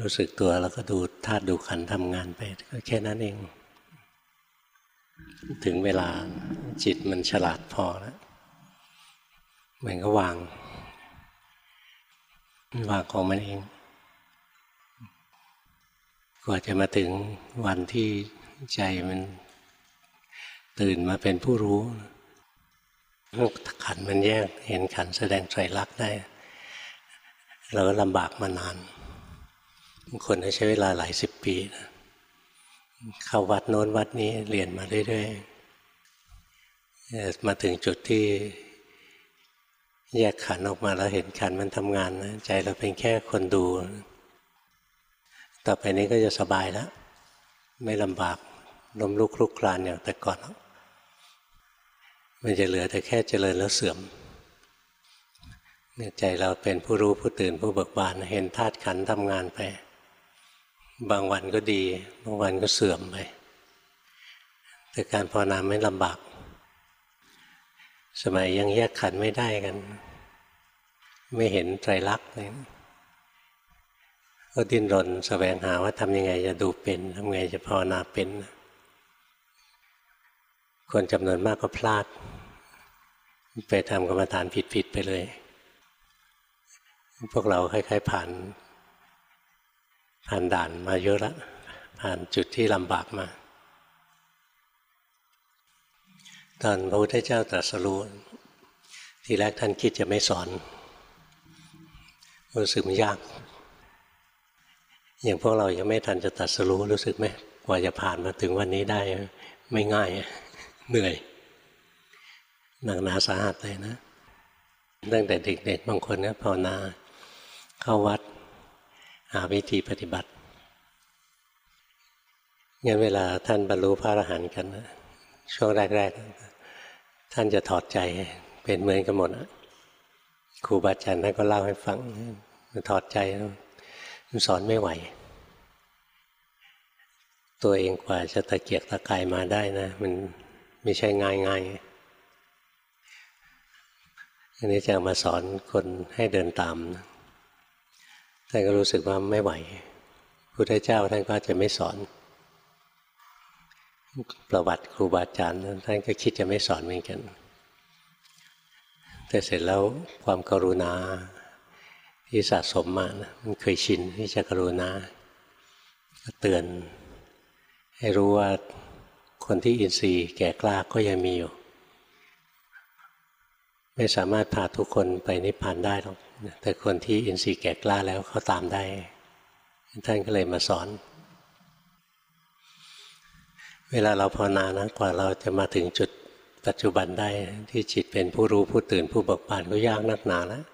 รู้สึกตัวแล้วก็ดูธาตุดูขันทำงานไปก็แค่นั้นเอง ถึงเวลาจิตมันฉลาดพอแล้วมันก็วางวางของมันเอง กว่าจะมาถึงวันที่ใจมันตื่นมาเป็นผู้รู้ขันมันแยกเห็นขันแสดงไตรลักได้ เราก็ลำบากมานาน บางคนใช้เวลาหลายสิบปีนะเข้าวัดโน้นวัดนี้เรียนมาเรื่อยๆมาถึงจุดที่แยกขันออกมาแล้วเห็นขันมันทำงานนะใจเราเป็นแค่คนดู ต่อไปนี้ก็จะสบายแล้ว ไม่ลำบากล้มลุกคลุกคลานอย่างแต่ก่อนมันจะเหลือแต่แค่เจริญแล้วเสื่อมใจเราเป็นผู้รู้ผู้ตื่นผู้เบิกบานเห็นธาตุขันทำงานไป บางวันก็ดี บางวันก็เสื่อมไปแต่การภาวนาไม่ลำบาก สมัยยังแยกขันไม่ได้กัน ไม่เห็นไตรลักษณ์เลยก็ดิ้นรนสแสวงหาว่าทำยังไงจะดูเป็นทำไงจะภาวนาเป็น คนจำนวนมากก็พลาด ไปทำกรรมฐานผิดๆไปเลย พวกเราคล้ายๆผ่าน ผ่านด่านมาเยอะแล้วผ่านจุดที่ลำบากมา ตอนพระพุทธเจ้าตรัสรู้ทีแรกท่านคิดจะไม่สอนรู้สึกมันยาก อย่างพวกเรายังไม่ทันจะตรัสรู้รู้สึกไหมกว่าจะผ่านมาถึงวันนี้ได้ ไม่ง่ายเหนื่อยหนักหนาสาหัสเลยนะตั้งแต่เด็กๆบางคนก็ภาวนาเข้าวัด หาวิธีปฏิบัติงั้นเวลาท่านบรรลุพระอรหันต์กันนะช่วงแรก ๆ ท่านจะถอดใจเป็นเหมือนกันหมดครูบาอาจารย์ท่านก็เล่าให้ฟังถอดใจสอนไม่ไหว ตัวเองกว่าจะตะเกียกตะกายมาได้นะ มันไม่ใช่ง่ายง่ายอันนี้จะมาสอนคนให้เดินตาม ท่านก็รู้สึกว่าไม่ไหวพุทธเจ้าท่านก็จะไม่สอน ประวัติครูบาอาจารย์ท่านก็คิดจะไม่สอนเหมือนกัน แต่เสร็จแล้วความกรุณาที่สะสมมานะมันเคยชินที่จะกรุณาเตือน ให้รู้ว่าคนที่อินทรีย์แก่กล้าก็ยังมีอยู่ ไม่สามารถพาทุกคนไปนิพพานได้หรอก แต่คนที่อินทรีย์แก่กล้าแล้วเขาตามได้ ท่านก็เลยมาสอน เวลาเราภาวนานะกว่าเราจะมาถึงจุดปัจจุบันได้ที่จิตเป็นผู้รู้ผู้ตื่นผู้เบิกบานก็ยากนักหนาแล้ว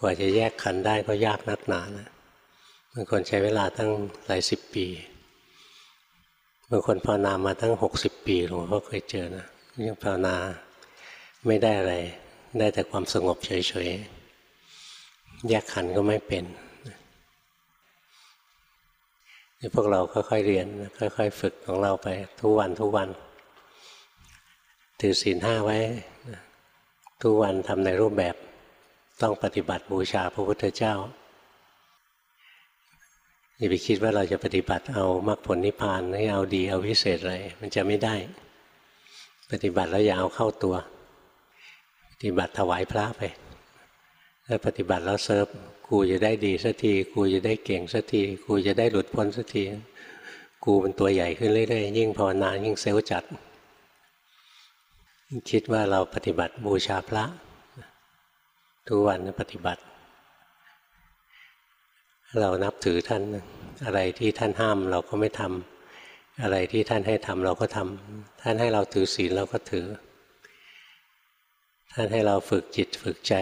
กว่าจะแยกขันได้ก็ยากนักหนานะบางคนใช้เวลาตั้งหลายสิบปีบางคนภาวนามาตั้งหกสิบปีหลวงพ่อเคยเจอนะยังภาวนาไม่ได้อะไร ได้แต่ความสงบเฉยๆ แยกขันก็ไม่เป็นนี่พวกเราค่อยๆเรียน ค่อย ๆ ฝึกของเราไปทุกวันทุกวัน ถือศีลห้าไว้ ทุกวันทำในรูปแบบต้องปฏิบัติบูชาพระพุทธเจ้าอย่าไปคิดว่าเราจะปฏิบัติเอามรรคผลนิพพานให้เอาดีเอาวิเศษอะไรมันจะไม่ได้ ปฏิบัติแล้วอย่าเอาเข้าตัว ปฏิบัติถวายพระไป ถ้าปฏิบัติแล้วเซิร์ฟกูจะได้ดีสักทีกูจะได้เก่งสักทีกูจะได้หลุดพ้นสักทีกูเป็นตัวใหญ่ขึ้นเรื่อยๆยิ่งภาวนายิ่งเซลล์จัด คิดว่าเราปฏิบัติบูชาพระทุกวันปฏิบัติ เรานับถือท่าน อะไรที่ท่านห้ามเราก็ไม่ทำอะไรที่ท่านให้ทำเราก็ทำท่านให้เราถือศีลเราก็ถือ ท่านให้เราฝึกจิตฝึกใจ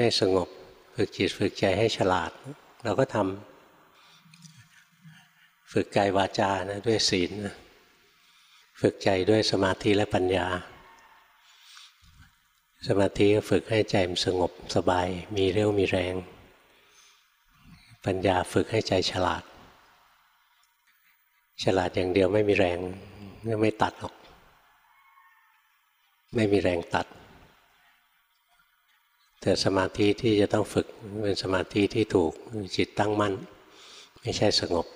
ให้สงบ ฝึกจิตฝึกใจให้ฉลาด เราก็ทำฝึกกายวาจานะด้วยศีลฝึกใจด้วยสมาธิและปัญญา สมาธิก็ฝึกให้ใจมันสงบสบาย มีเรี่ยวมีแรง ปัญญาฝึกให้ใจฉลาด ฉลาดอย่างเดียวไม่มีแรงไม่ตัดหรอก ไม่มีแรงตัด แต่สมาธิที่จะต้องฝึกเป็นสมาธิที่ถูกจิตตั้งมั่น ไม่ใช่สงบ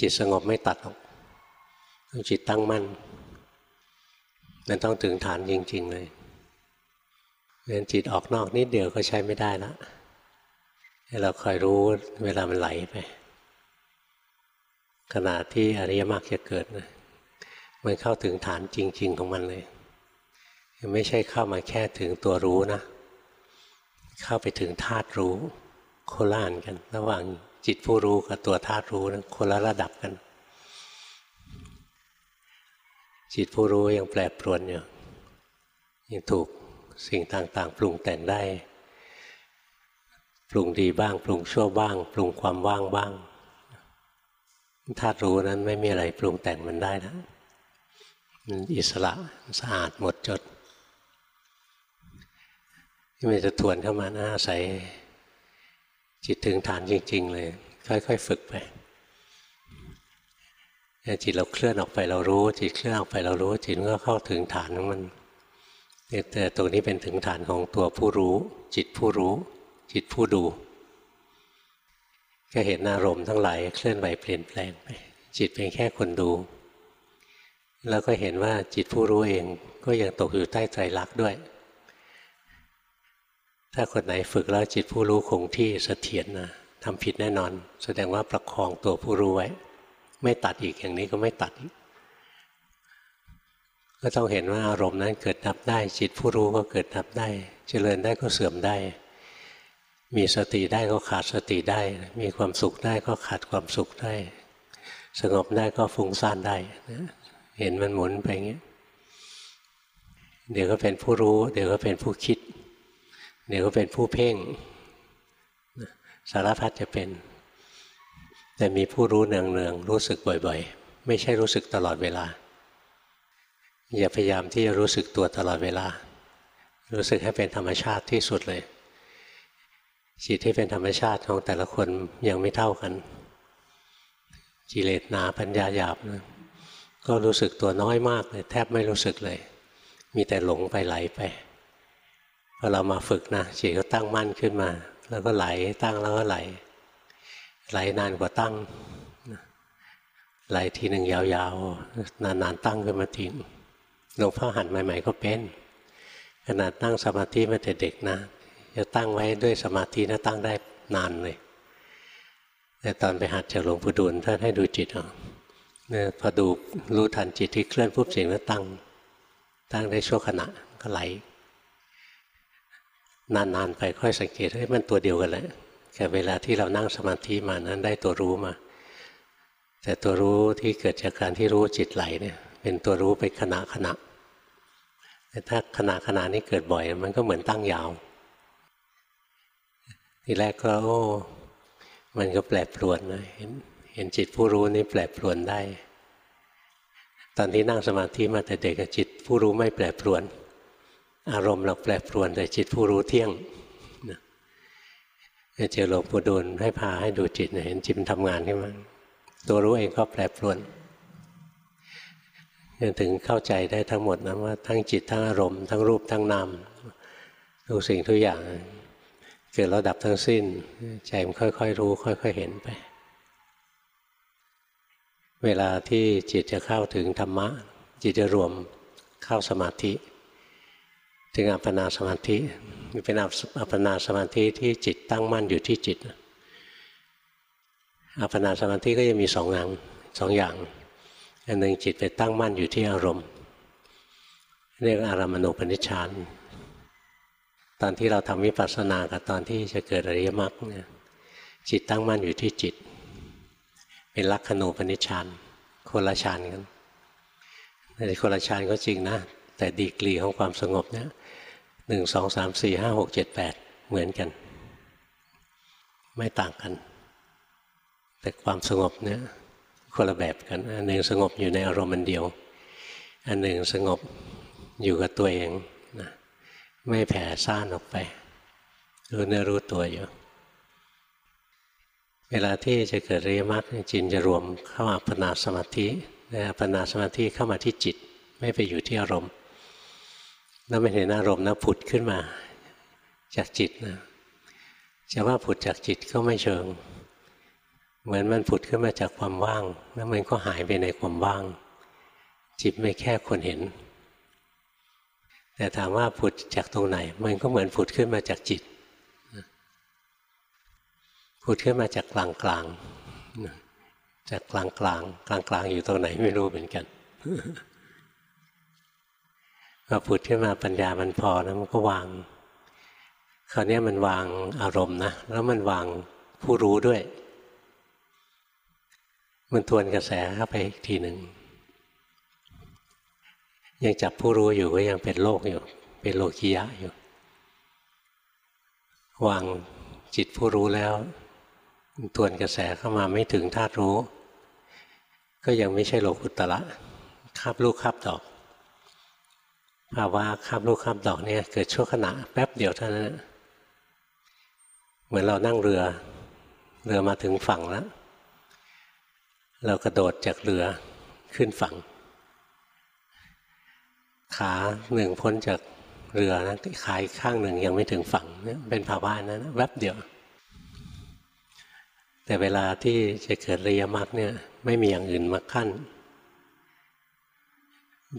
จิตสงบไม่ตัดหรอกต้องจิตตั้งมั่นมันต้องถึงฐานจริง ๆ เลยเพราะจิตออกนอกนิดเดียวก็ใช้ไม่ได้ละให้เราคอยรู้เวลามันไหลไปขณะที่อริยมรรคจะเกิดนะมันเข้าถึงฐานจริง ๆ ของมันเลย ไม่ใช่เข้ามาแค่ถึงตัวรู้นะ เข้าไปถึงธาตุรู้โคล่านกัน ระหว่างจิตผู้รู้กับตัวธาตุรู้นะคนละระดับกัน จิตผู้รู้ยังแปรปรวนอยู่ยังถูกสิ่งต่างๆ ปรุงแต่งได้ ปรุงดีบ้าง ปรุงชั่วบ้าง ปรุงความว่างบ้างธาตุรู้นั้นไม่มีอะไรปรุงแต่งมันได้นะมันอิสระสะอาดหมดจด ที่มันจะทวนเข้ามานะอาศัยจิตถึงฐานจริง ๆ เลย ค่อย ๆ ฝึกไปจิตเราเคลื่อนออกไปเรารู้ จิตเคลื่อนออกไปเรารู้ จิตก็เข้าถึงฐานของมันแต่ตรงนี้เป็นถึงฐานของตัวผู้รู้ จิตผู้รู้ จิตผู้ดู ก็เห็นอารมณ์ทั้งหลายเคลื่อนไหวเปลี่ยนแปลงไปจิตเป็นแค่คนดู แล้วก็เห็นว่าจิตผู้รู้เองก็ยังตกอยู่ใต้ใจรักด้วย ถ้าคนไหนฝึกแล้วจิตผู้รู้คงที่เสถียรนะทำผิดแน่นอน แสดงว่าประคองตัวผู้รู้ไว้ ไม่ตัดอีกอย่างนี้ก็ไม่ตัดอีกก็ต้องเห็นว่าอารมณ์นั้นเกิดดับได้ จิตผู้รู้ก็เกิดดับได้ เจริญได้ก็เสื่อมได้ มีสติได้ก็ขาดสติได้ มีความสุขได้ก็ขาดความสุขได้ สงบได้ก็ฟุ้งซ่านได้เห็นมันหมุนไปอย่างนี้เดี๋ยวก็เป็นผู้รู้ เดี๋ยวก็เป็นผู้คิด เดี๋ยวก็เป็นผู้เพ่งสารพัดจะเป็น แต่มีผู้รู้เนืองๆรู้สึกบ่อยๆ ไม่ใช่รู้สึกตลอดเวลา อย่าพยายามที่จะรู้สึกตัวตลอดเวลา รู้สึกให้เป็นธรรมชาติที่สุดเลยจิตที่เป็นธรรมชาติของแต่ละคนยังไม่เท่ากันกิเลสหนาปัญญาหยาบนะก็รู้สึกตัวน้อยมากเลย แทบไม่รู้สึกเลย มีแต่หลงไปไหลไป พอเรามาฝึกนะจิตก็ตั้งมั่นขึ้นมา แล้วก็ไหลตั้งแล้วก็ไหล ไหลนานกว่าตั้งไหลทีหนึ่งยาวๆ นานๆตั้งขึ้นมาทีนึงหลวงพ่อหัดใหม่ ๆ ก็เป็น ขนาดตั้งสมาธิมาแต่เด็กนะจะตั้งไว้ด้วยสมาธินะตั้งได้นานเลย แต่ตอนไปหัดจากหลวงปู่ดูลท่านให้ดูจิตเอาเนี่ยพอดูรู้ทันจิตที่เคลื่อนปุ๊บเสียงก็ตั้ง ตั้งได้ชั่วขณะก็ไหล นานๆไปค่อยสังเกตให้มันตัวเดียวกันแหละแต่เวลาที่เรานั่งสมาธิมานั้นได้ตัวรู้มา แต่ตัวรู้ที่เกิดจากการที่รู้จิตไหลเนี่ย เป็นตัวรู้ไปขณะขณะแต่ถ้าขณะขณะนี้เกิดบ่อย มันก็เหมือนตั้งยาว ทีแรกก็โอ้มันก็แปรปรวนนะเห็นเห็นจิตผู้รู้นี่แปรปรวนได้ ตอนที่นั่งสมาธิมาแต่เด็กจิตผู้รู้ไม่แปรปรวน อารมณ์เราแปรปรวนแต่จิตผู้รู้เที่ยงเจอหลวงปู่ดูลให้พาให้ดูจิตเห็นจิตมันทำงานขึ้นมาตัวรู้เองก็แปรปรวนจนถึงเข้าใจได้ทั้งหมดนะว่าทั้งจิตทั้งอารมณ์ทั้งรูปทั้งนามทุกสิ่งทุกอย่าง เกิดระดับทั้งสิ้น ใจมันค่อยๆรู้ ค่อย ๆเห็นไป เวลาที่จิตจะเข้าถึงธรรมะ จิตจะรวมเข้าสมาธิ ถึงอัปปนาสมาธิเป็นอัปปนาสมาธิที่จิตตั้งมั่นอยู่ที่จิต อัปปนาสมาธิก็จะมีสองอย่างสองอย่าง อันหนึ่งจิตไปตั้งมั่นอยู่ที่อารมณ์ เรียกอารามณูปนิชฌาน ตอนที่เราทำวิปัสสนากับตอนที่จะเกิดอริยมรรคเนี่ยจิตตั้งมั่นอยู่ที่จิต เป็นลักขณูปนิชฌานคนละฌานกันในคนละฌานก็จริงนะ แต่ดีกรีของความสงบเนี่ย หนึ่งสองสามสี่ห้าหกเจ็ดแปดเหมือนกัน ไม่ต่างกัน แต่ความสงบเนี่ยคนละแบบกัน อันหนึ่งสงบอยู่ในอารมณ์มันเดียว อันหนึ่งสงบอยู่กับตัวเองนะไม่แผ่ซ่านออกไป รู้เนื้อรู้ตัวอยู่ เวลาที่จะเกิดเรียมรรคจินจะรวมเข้าอัปปนาสมาธิอัปปนาสมาธิเข้ามาที่จิต ไม่ไปอยู่ที่อารมณ์ แล้วไม่เห็นอารมณ์นะผุดขึ้นมา จากจิตนะจะว่าผุดจากจิตก็ไม่เชิง เหมือนมันผุดขึ้นมาจากความว่าง แล้วมันก็หายไปในความว่าง จิตไม่แค่คนเห็น แต่ถามว่าผุดจากตรงไหน มันก็เหมือนผุดขึ้นมาจากจิตผุดขึ้นมาจากกลางกลางจากกลางกลางกลางกลางอยู่ตรงไหนไม่รู้เหมือนกัน พอผุดขึ้นมาปัญญามันพอแล้วมันก็วาง คราวนี้มันวางอารมณ์นะแล้วมันวางผู้รู้ด้วย มันทวนกระแสเข้าไปอีกทีหนึ่งยังจับผู้รู้อยู่ก็ยังเป็นโลกอยู่ เป็นโลกิยะอยู่ วางจิตผู้รู้แล้วทวนกระแสเข้ามาไม่ถึงธาตุรู้ ก็ยังไม่ใช่โลกุตละคาบลูกคาบดอก ภาวะคาบลูกคาบดอกเนี่ยเกิดชั่วขณะแป๊บเดียวเท่านั้นเหมือนเรานั่งเรือ เรือมาถึงฝั่งแล้ว เรากระโดดจากเรือขึ้นฝั่ง ขาหนึ่งพ้นจากเรือนะขาอีกข้างหนึ่งยังไม่ถึงฝั่งเนี่ยเป็นภาวะนั้นแวบเดียว แต่เวลาที่จะเกิดระยะมรรคเนี่ยไม่มีอย่างอื่นมาขั้น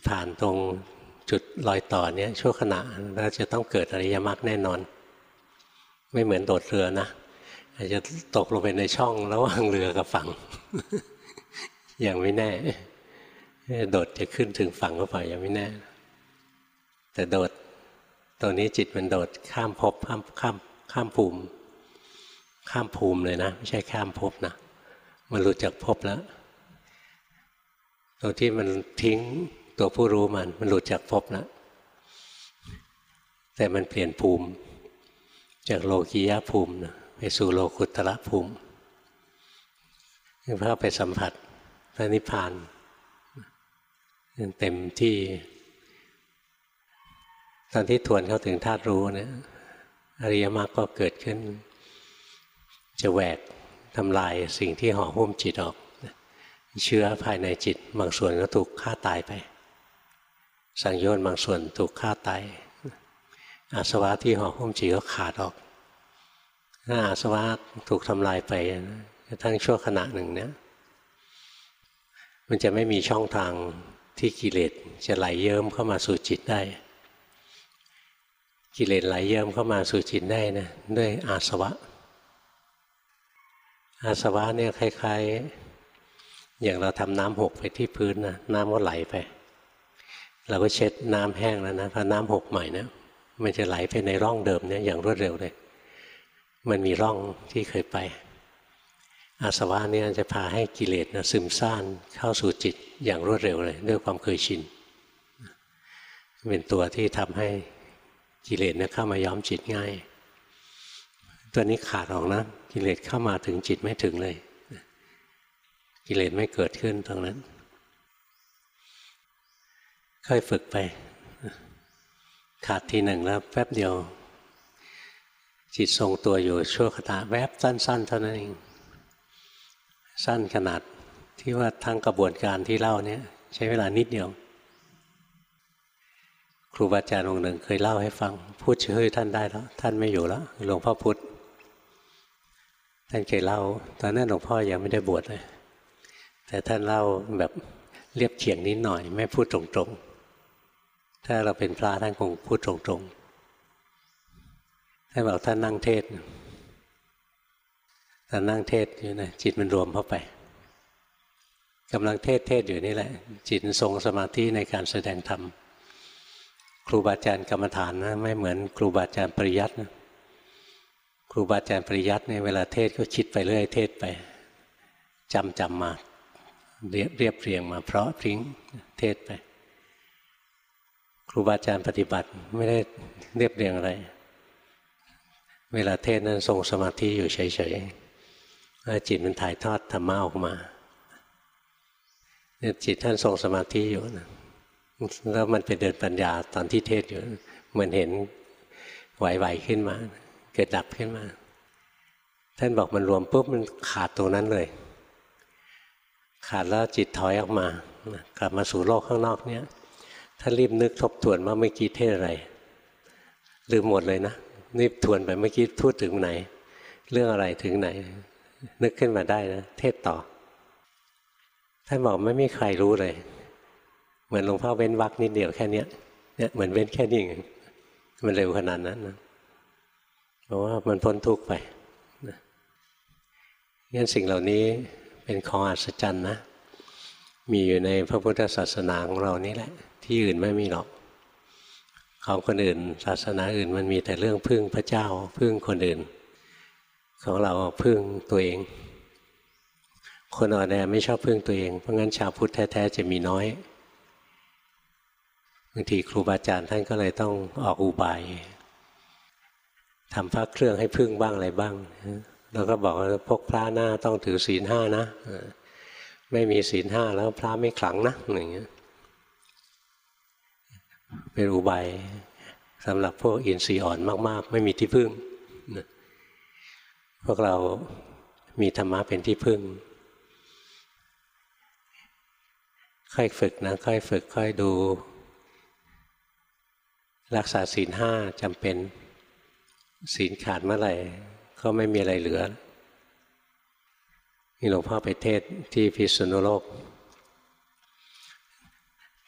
ผ่านตรง จุดรอยต่อเนี่ยชั่วขณะแล้วจะต้องเกิดอริยมรรคแน่นอน ไม่เหมือนโดดเรือนะอาจจะตกลงไปในช่องระหว่างเรือกับฝั่ง อยังไม่แน่ โดดจะขึ้นถึงฝั่งก็เปล่ายังไม่แน่ แต่โดดตัวนี้จิตมันโดดข้ามภพข้ามข้ามข้ามภูมิ ข้ามภูมิเลยนะ ไม่ใช่ข้ามภพนะมันรู้จักภพแล้วตัวที่มันทิ้ง ตัวผู้รู้มัน มันหลุดจากภพแล้วแต่มันเปลี่ยนภูมิ จากโลกียะภูมินะไปสู่โลกุตระภูมิเพื่อไปสัมผัสพระนิพพานเต็มที่ ตอนที่ทวนเข้าถึงธาตุรู้เนี่ยอริยมรรคก็เกิดขึ้น จะแหวกทำลายสิ่งที่ห่อหุ้มจิตออก เชื้อภายในจิต บางส่วนก็ถูกฆ่าตายไป สังโยชน์บางส่วนถูกฆ่าตายอาสวะที่ห่อหุ้มจิตก็ขาดออกถ้าอาสวะถูกทำลายไปทั้งชั่วขณะหนึ่งเนี่ย มันจะไม่มีช่องทางที่กิเลสจะไหลเยิ้มเข้ามาสู่จิตได้ กิเลสไหลเยิ้มเข้ามาสู่จิตได้นะด้วยอาสวะ อาสวะเนี่ยคล้าย ๆ อย่างเราทำน้ำหกไปที่พื้นนะน้ำก็ไหลไป เราก็เช็ดน้ำแห้งแล้วนะพอน้ำหกใหม่นะมันจะไหลไปในร่องเดิมเนี่ยอย่างรวดเร็วเลย มันมีร่องที่เคยไป อาสวะเนี่ยจะพาให้กิเลสนะซึมซ่านเข้าสู่จิตอย่างรวดเร็วเลย ด้วยความเคยชิน เป็นตัวที่ทำให้กิเลสเนี่ยเข้ามาย้อมจิตง่าย ตัวนี้ขาดออกนะ กิเลสเข้ามาถึงจิตไม่ถึงเลย กิเลสไม่เกิดขึ้นตรงนั้น ค่อยฝึกไป ขาดทีหนึ่งแล้วแป๊บเดียว จิตทรงตัวอยู่ชั่วขณะแวบสั้น ๆ เท่านั้นเอง สั้นขนาดที่ว่าทั้งกระบวนการที่เล่าเนี่ย ใช้เวลานิดเดียว ครูบาอาจารย์องค์หนึ่งเคยเล่าให้ฟัง พูดชื่อท่านได้แล้ว ท่านไม่อยู่แล้วหลวงพ่อพุธท่านเคยเล่า ตอนนั้นหลวงพ่อยังไม่ได้บวชเลยแต่ท่านเล่าแบบเรียบเฉียงนิดหน่อย ไม่พูดตรงๆ ถ้าเราเป็นพระท่านคงพูดตรงๆท่านบอกท่านนั่งเทศท่านนั่งเทศอยู่นะจิตมันรวมเข้าไปกำลังเทศเทศอยู่นี่แหละ จิตทรงสมาธิในการแสดงธรรมครูบาอาจารย์กรรมฐานนะไม่เหมือนครูบาอาจารย์ปริยัตินะครูบาอาจารย์ปริยัติเนี่ยเวลาเทศก็คิดไปเรื่อยเทศไปจำจำมาเรียบเรียบเรียงมาเพราะพริ้งเทศไป ครูบาอาจารย์ปฏิบัติไม่ได้เรียบเรียงอะไร เวลาเทศนั้นทรงสมาธิอยู่เฉยๆจิตมันถ่ายทอดธรรมะออกมาเนี่ยจิตท่านทรงสมาธิอยู่นะแล้วมันไปเดินปัญญาตอนที่เทศอยู่มือนเห็นไหวๆขึ้นมา เกิดดับขึ้นมา ท่านบอกมันรวมปุ๊บมันขาดตรงนั้นเลย ขาดแล้วจิตถอยออกมา กลับมาสู่โลกข้างนอกเนี่ย ท่ารีบนึกทบทวนว่าเมื่อกี้เทศอะไร ลืมหมดเลยนะรีบทวนไปเมื่อกี้พูดถึงไหน เรื่องอะไรถึงไหน นึกขึ้นมาได้นะ เทศต่อท่านบอกไม่มีใครรู้เลย เหมือนหลวงพ่อเว้นวักนิดเดียวแค่เนี้ยเนี่ยเหมือนเว้นแค่นี้เองมันเร็วขนาดนั้นนะเพราะว่ามันพ้นทุกข์ไปงั้นสิ่งเหล่านี้เป็นของอัศจรรย์นะ มีอยู่ในพระพุทธศาสนาของเรานี่แหละ ที่อื่นไม่มีหรอก ของคนอื่น ศาสนาอื่นมันมีแต่เรื่องพึ่งพระเจ้า พึ่งคนอื่น ของเราพึ่งตัวเอง คนอ่อนแอไม่ชอบพึ่งตัวเอง เพราะงั้นชาวพุทธแท้ๆจะมีน้อยบางทีครูบาอาจารย์ท่านก็เลยต้องออกอุบายทำพระเครื่องให้พึ่งบ้างอะไรบ้าง แล้วก็บอกว่าพวกพระหน้าต้องถือศีลห้านะ ไม่มีศีลห้าแล้วพระไม่ขลังนะอย่างเงี้ย เป็นอุบายสำหรับพวกอินทรีย์อ่อนมาก ๆ ไม่มีที่พึ่ง พวกเรามีธรรมะเป็นที่พึ่ง ค่อยฝึกนะค่อยฝึกค่อยดู รักษาศีลห้าจำเป็นศีลขาดเมื่อไหร่ ก็ไม่มีอะไรเหลือนี่หลวงพ่อไปเทศที่พิษณุโลก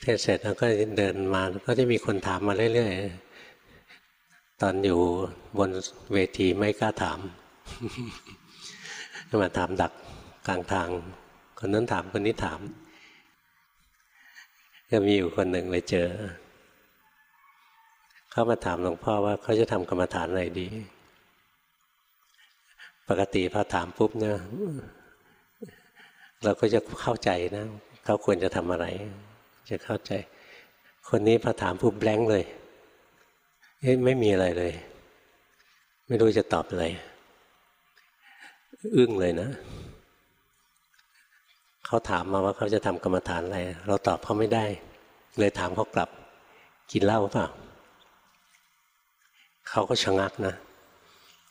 เทศเสร็จแล้วก็เดินมา ก็จะมีคนถามมาเรื่อยๆ ตอนอยู่บนเวทีไม่กล้าถาม มาถามดักกลางทาง คนนั้นถามคนนี้ถาม ก็มีอยู่คนหนึ่งไปเจอ เขามาถามหลวงพ่อว่าเขาจะทำกรรมฐานอะไรดี ปกติพอถามปุ๊บเนี่ยเราก็จะเข้าใจนะ เขาควรจะทำอะไร จะเข้าใจ คนนี้พอถามปุ๊บแบงค์เลยเอ๊ะไม่มีอะไรเลย ไม่รู้จะตอบอะไร อึ้งเลยนะ เขาถามมาว่าเขาจะทำกรรมฐานอะไร เราตอบเขาไม่ได้ เลยถามเขากลับ กินเหล้าเปล่าเขาก็ชะงักนะ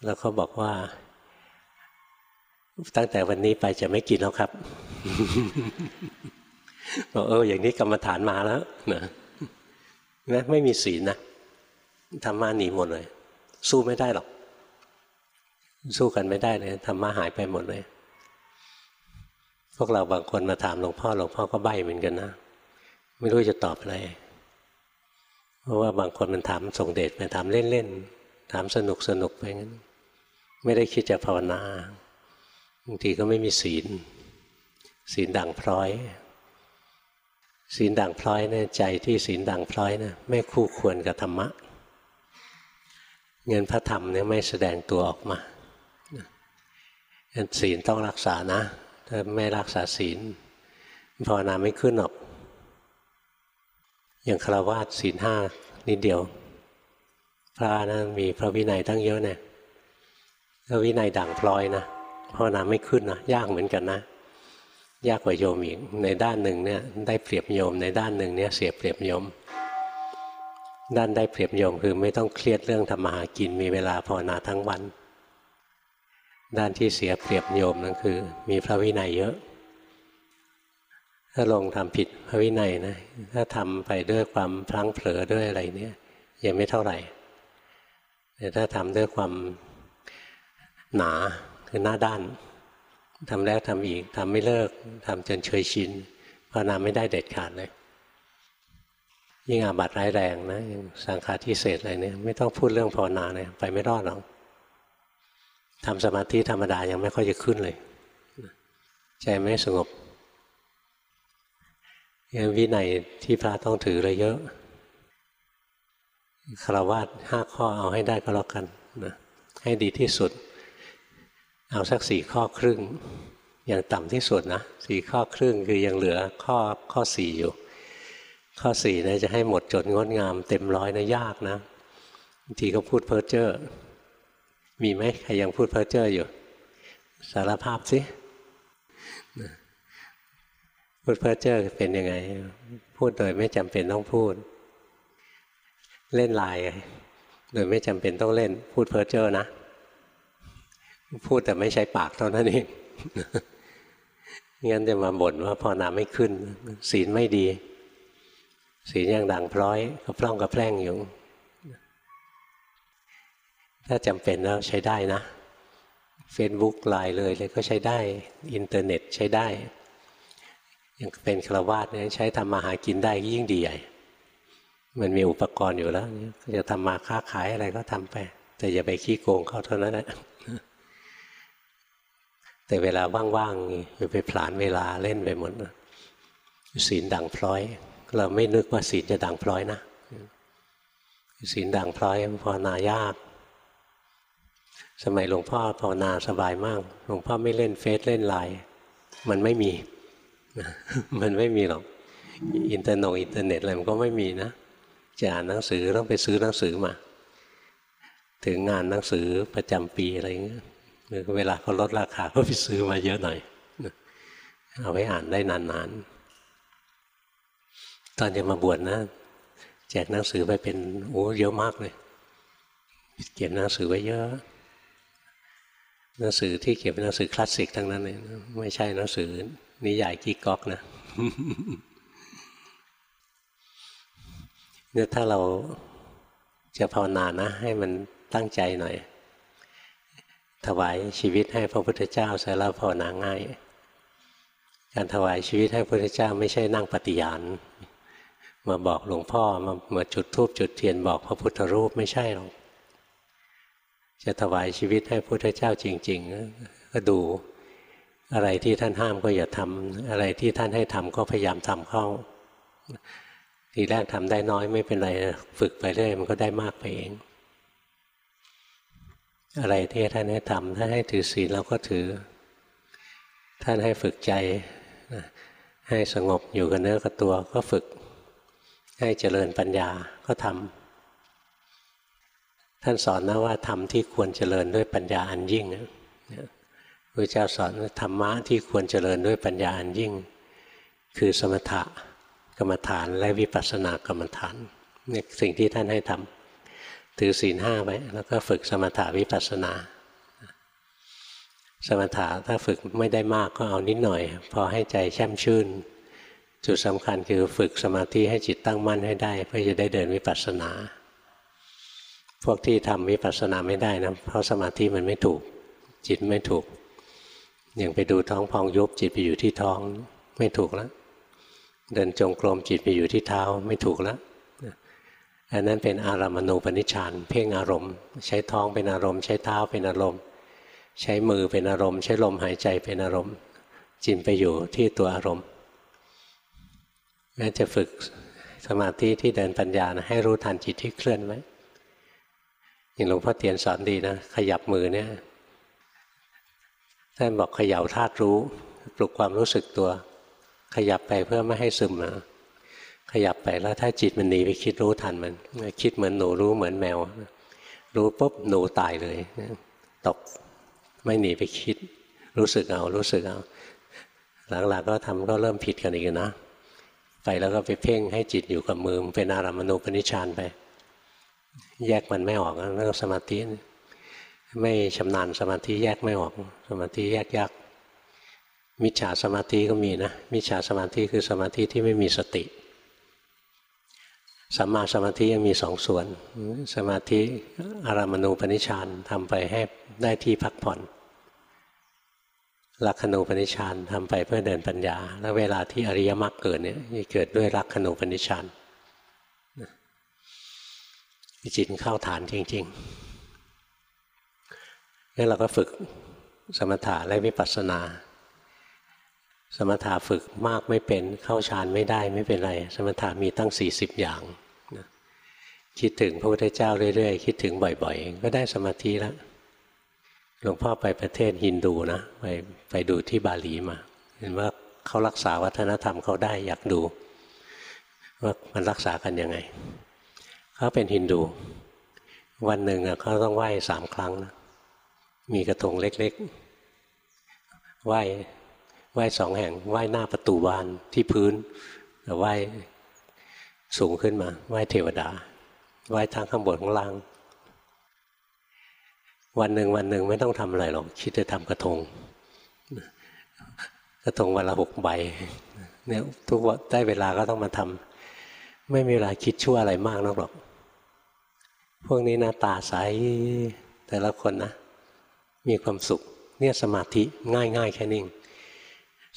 แล้วเขาบอกว่า ตั้งแต่วันนี้ไปจะไม่กินแล้วครับ บอกเอออย่างนี้กรรมฐานมาแล้วนะนะไม่มีศีลนะธรรมะหนีหมดเลย สู้ไม่ได้หรอก สู้กันไม่ได้เลยธรรมะหายไปหมดเลย พวกเราบางคนมาถามหลวงพ่อหลวงพ่อก็ใบเหมือนกันนะ ไม่รู้จะตอบอะไร เพราะว่าบางคนมันถามส่งเดชไปถามเล่นๆถามสนุกสนุกไปงั้น ไม่ได้คิดจะภาวนาบางทีก็ไม่มีศีล ศีลด่างพร้อย ศีลด่างพร้อยเนี่ยใจที่ศีลด่างพร้อยนะไม่คู่ควรกับธรรมะเงินพระธรรมเนี่ยไม่แสดงตัวออกมาศีลต้องรักษานะ ถ้าไม่รักษาศีลภาวนาไม่ขึ้นหรอก อย่างคารวาสศีลห้านิดเดียว พระนะมีพระวินัยตั้งเยอะเนี่ยพระวินัยด่างพลอยนะภาวนาไม่ขึ้นนะยากเหมือนกันนะ ยากกว่าโยมอีกในด้านหนึ่งเนี่ยได้เปรียบโยมในด้านหนึ่งเนี่ยเสียเปรียบโยม ด้านได้เปรียบโยมคือไม่ต้องเครียดเรื่องทำมาหากินมีเวลาภาวนาทั้งวัน ด้านที่เสียเปรียบโยมนั่นคือ มีพระวินัยเยอะ ถ้าลงทำผิดพระวินัยนะถ้าทำไปด้วยความพลั้งเผลอด้วยอะไรเนี่ยยังไม่เท่าไหร่แต่ถ้าทำด้วยความหนาคือหน้าด้าน ทำแล้วทำอีกทำไม่เลิกทำจนเฉยชินภาวนาไม่ได้เด็ดขาดเลย ยิ่งอาบัติร้ายแรงนะย่งสังฆาทิเศษอะไรเนี่ยไม่ต้องพูดเรื่องภาวนาเลยไปไม่รอดหรอกทำสมาธิธรรมดายังไม่ค่อยจะขึ้นเลย ใจไม่สงบยังวินัยที่พระต้องถือเลยเยอะคารวะห้าข้อเอาให้ได้ก็แล้วกันนะให้ดีที่สุด เอาสักสี่ข้อครึ่ง อย่างต่ำที่สุดนะสี่ข้อครึ่งคือยังเหลือข้อข้อสี่อยู่ ข้อสี่นะจะให้หมดจดงดงามเต็มร้อยนะยากนะบางทีก็พูดเพ้อเจ้อมีไหมใครยังพูดเพ้อเจ้ออยู่ สารภาพสิพูดเพ้อเจ้อเป็นยังไง พูดโดยไม่จำเป็นต้องพูด เล่นลายโดยไม่จำเป็นต้องเล่น พูดเพ้อเจ้อนะ พูดแต่ไม่ใช้ปากเท่านั้นเองงั้นจะมาบ่นว่าพอนาไม่ขึ้น ศีลไม่ดี ศีลยังดังพร้อยก็พร่องกับแพร่งอยู่ ถ้าจำเป็นแล้วใช้ได้นะเฟซบุ๊กไลน์เลยเลยก็ใช้ได้ อินเทอร์เน็ตใช้ได้ยังเป็นฆราวาสเนี่ยใช้ทำมาหากินได้ยิ่งดีใหญ่มันมีอุปกรณ์อยู่แล้วจะทำมาค้าขายอะไรก็ทำไป แต่อย่าไปขี้โกงเขาเท่านั้นแหละ แต่เวลาว่างๆไปผลาญเวลาเล่นไปหมดศีลด่างพร้อย เราไม่นึกว่าศีลจะด่างพร้อยนะศีลด่างพร้อยภาวนายาก สมัยหลวงพ่อภาวนาสบายมาก หลวงพ่อไม่เล่นเฟซเล่นไลน์มันไม่มี มันไม่มีหรอกอินเทอร์เน็ตอินเทอร์เน็ตอะไรมันก็ไม่มีนะจะอ่านหนังสือต้องไปซื้อหนังสือมา ถึงงานหนังสือประจำปีอะไรเงี้ย เวลาเขาลดราคาก็ไปซื้อมาเยอะหน่อยเอาไว้อ่านได้นานๆ ตอนจะมาบวชนะ แจกหนังสือไปเป็นโอ้เยอะมากเลย เก็บหนังสือไว้เยอะหนังสือที่เก็บเป็นหนังสือคลาสสิกทั้งนั้นเลยไม่ใช่หนังสือนิยายกีก๊อกนะเนี่ยถ้าเราจะภาวนานะ ให้มันตั้งใจหน่อย ถวายชีวิตให้พระพุทธเจ้าเสร็จแล้วภาวนาง่าย การถวายชีวิตให้พระพุทธเจ้าไม่ใช่นั่งปฏิญาณมาบอกหลวงพ่อมามาจุดธูปจุดเทียนบอกพระพุทธรูปไม่ใช่หรอกจะถวายชีวิตให้พระพุทธเจ้าจริง ๆ ก็ดูอะไรที่ท่านห้ามก็อย่าทำอะไรที่ท่านให้ทำก็พยายามทำเข้า ทีแรกทำได้น้อยไม่เป็นไรฝึกไปเรื่อยมันก็ได้มากไปเอง อะไรที่ท่านให้ทำท่านให้ถือศีลเราก็ถือ ท่านให้ฝึกใจให้สงบอยู่กับเนื้อกับตัวก็ฝึก ให้เจริญปัญญาก็ทำท่านสอนนะว่าธรรมที่ควรเจริญด้วยปัญญาอันยิ่งพระเจ้าสอนว่าธรรมะที่ควรเจริญด้วยปัญญาอันยิ่ง คือสมถะกรรมฐานและวิปัสสนากรรมฐานนี่สิ่งที่ท่านให้ทำ ถือศีลห้าไว้แล้วก็ฝึกสมถาวิปัสสนา สมถะถ้าฝึกไม่ได้มากก็เอานิดหน่อย พอให้ใจแช่มชื่น จุดสำคัญคือฝึกสมาธิให้จิตตั้งมั่นให้ได้ เพื่อจะได้เดินวิปัสสนา พวกที่ทำวิปัสสนาไม่ได้นะเพราะสมาธิมันไม่ถูก จิตไม่ถูก อย่างไปดูท้องพองยุบจิตไปอยู่ที่ท้องไม่ถูกแล้วเดินจงกรมจิตไปอยู่ที่เท้าไม่ถูกแล้ว อันนั้นเป็นอารามณูปนิชฌานเพ่งอารมณ์ ใช้ท้องเป็นอารมณ์ ใช้เท้าเป็นอารมณ์ ใช้มือเป็นอารมณ์ ใช้ลมหายใจเป็นอารมณ์ จินไปอยู่ที่ตัวอารมณ์งั้นจะฝึกสมาธิที่เดินปัญญานะให้รู้ทันจิตที่เคลื่อนไว้อย่างหลวงพ่อเตียนสอนดีนะขยับมือเนี่ยท่านบอกขย่าธาตุรู้ ปลุกความรู้สึกตัว ขยับไปเพื่อไม่ให้ซึมนะ ขยับไปแล้วถ้าจิตมันหนีไปคิดรู้ทันมัน คิดเหมือนหนูรู้เหมือนแมว รู้ปุ๊บหนูตายเลยตกไม่หนีไปคิด รู้สึกเอารู้สึกเอา หลังๆก็ทำก็เริ่มผิดกันอีกนะ ไปแล้วก็ไปเพ่งให้จิตอยู่กับมือเป็นอารามณูปนิชานไป แยกมันไม่ออกเรื่องสมาธิไม่ชำนาญสมาธิแยกไม่ออกสมาธิแยกยากมิจฉาสมาธิก็มีนะมิจฉาสมาธิคือสมาธิที่ไม่มีสติ สัมมาสมาธิยังมีสองส่วน สมาธิอารามณูปนิชานทำไปให้ได้ที่พักผ่อนลักขณูปนิชานทำไปเพื่อเดินปัญญา แล้วเวลาที่อริยมรรคเกิดเนี่ยเกิดด้วยลักขณูปนิชานจิตเข้าฐานจริงๆงั้นเราก็ฝึกสมถะและวิปัสสนา สมถะฝึกมากไม่เป็นเข้าฌานไม่ได้ไม่เป็นไร สมถะมีตั้ง 40 อย่างคิดถึงพระพุทธเจ้าเรื่อยๆ คิดถึงบ่อยๆ ก็ได้สมาธิแล้วหลวงพ่อไปประเทศฮินดูนะไปไปดูที่บาหลีมา เห็นว่าเขารักษาวัฒนธรรมเขาได้อยากดู ว่ามันรักษากันยังไง เขาเป็นฮินดู วันหนึ่งเขาต้องไหว้สามครั้งนะมีกระทงเล็กๆไหว้ ไหว้สองแห่งไหว้หน้าประตูบ้านที่พื้นแต่ไหว้สูงขึ้นมา ไหว้เทวดา ไหว้ทางข้างบนข้างล่าง วันหนึ่งวันหนึ่งไม่ต้องทำอะไรหรอกคิดจะทำกระทง กระทงวันละหกใบเนี่ยทุกวันได้เวลาก็ต้องมาทำไม่มีเวลาคิดชั่วอะไรมากนักหรอก พวกนี้หน้าตาใสแต่ละคนนะ มีความสุข เนี่ยสมาธิง่ายง่ายแค่นิ่ง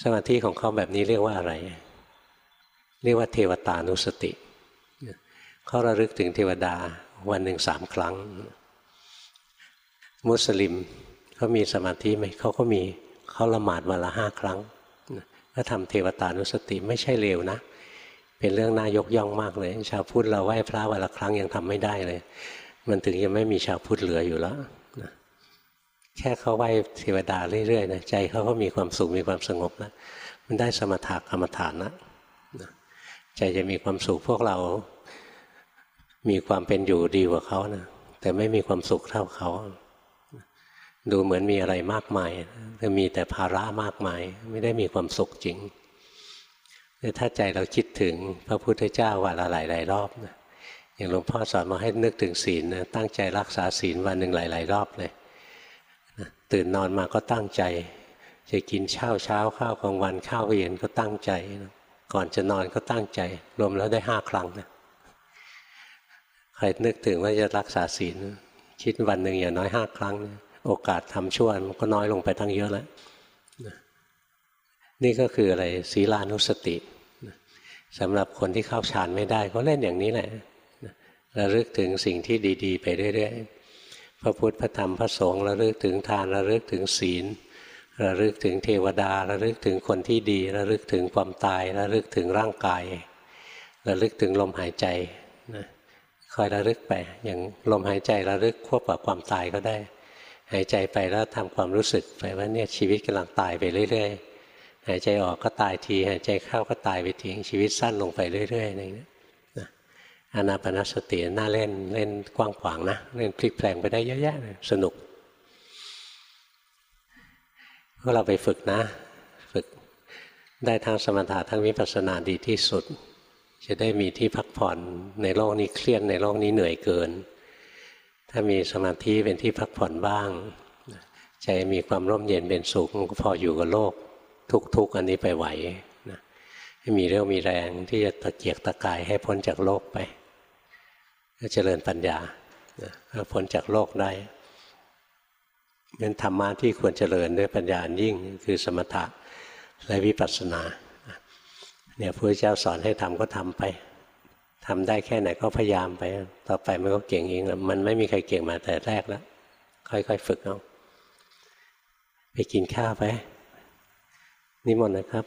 สมาธิของเขาแบบนี้เรียกว่าอะไร เรียกว่าเทวตานุสติเขาระลึกถึงเทวดาวันหนึ่งสามครั้ง มุสลิมเขามีสมาธิไหมเขาก็มีเขาละหมาดวันละห้าครั้งก็ทำเทวตานุสติไม่ใช่เลวนะ เป็นเรื่องน่ายกย่องมากเลย ชาวพุทธเราไหว้พระวันละครั้งยังทำไม่ได้เลย มันถึงจะไม่มีชาวพุทธเหลืออยู่แล้ว แค่เขาไหว้เทวดาเรื่อยๆนะใจเขาก็มีความสุขมีความสงบแล้วมันได้สมถะกรรมฐานนะใจจะมีความสุขพวกเรา มีความเป็นอยู่ดีกว่าเขานะแต่ไม่มีความสุขเท่าเขา ดูเหมือนมีอะไรมากมายแต่มีแต่ภาระมากมาย ไม่ได้มีความสุขจริงแต่ถ้าใจเราคิดถึงพระพุทธเจ้าวันละหลายหลายรอบนะอย่างหลวงพ่อสอนมาให้นึกถึงศีลนะตั้งใจรักษาศีลวันหนึ่งหลาย ๆ รอบเลย ตื่นนอนมาก็ตั้งใจ จะกินเช้าเช้าข้าวกลางวันข้าวเย็นก็ตั้งใจ ก่อนจะนอนก็ตั้งใจ รวมแล้วได้ห้าครั้งนะใครนึกถึงว่าจะรักษาศีลคิดวันหนึ่งอย่างน้อยห้าครั้ง โอกาสทำชั่วมันก็น้อยลงไปตั้งเยอะแล้วนี่ก็คืออะไรศีลานุสติสำหรับคนที่เข้าฌานไม่ได้ก็เล่นอย่างนี้แหละระลึกถึงสิ่งที่ดี ๆ ไปเรื่อยๆ ระพุทธพระธรรมพระสงฆ์ระลึกถึงทานระลึกถึงศีลระลึกถึงเทวดาระลึกถึงคนที่ดีระลึกถึงความตายระลึกถึงร่างกายระลึกถึงลมหายใจนะคอยระลึกไป อย่างลมหายใจระลึกควบกับความตายก็ได้ หายใจไปแล้วทำความรู้สึกไปว่าเนี่ยชีวิตกำลังตายไปเรื่อย ๆ หายใจออกก็ตายที หายใจเข้าก็ตายไปทีชีวิตสั้นลงไปเรื่อยๆอะไรอย่างนี้ อนาปนสติน่าเล่นเล่นกว้างขวางนะเล่นพลิกแปลงไปได้เยอะแยะเลยสนุกพวกเราไปฝึกนะ ฝึกได้ทั้งสมถะทั้งวิปัสสนาดีที่สุด จะได้มีที่พักผ่อนในโลกนี้เครียดในโลกนี้เหนื่อยเกิน ถ้ามีสมาธิเป็นที่พักผ่อนบ้าง ใจมีความร่มเย็นเป็นสุขก็พออยู่กับโลกทุกๆอันนี้ไปไหวนะมีเรี่ยวมีแรงที่จะตะเกียกตะกายให้พ้นจากโลกไป ก็เจริญปัญญาพ้นจากโลกได้เป็นธรรมะที่ควรเจริญด้วยปัญญายิ่งคือสมถะและวิปัสสนาเนี่ยพระเจ้าสอนให้ทำก็ทำไปทำได้แค่ไหนก็พยายามไป ต่อไปมันก็เก่งเองมันไม่มีใครเก่งมาแต่แรกแล้ว ค่อยๆฝึกเอาไปกินข้าวไปนิมนต์นะครับ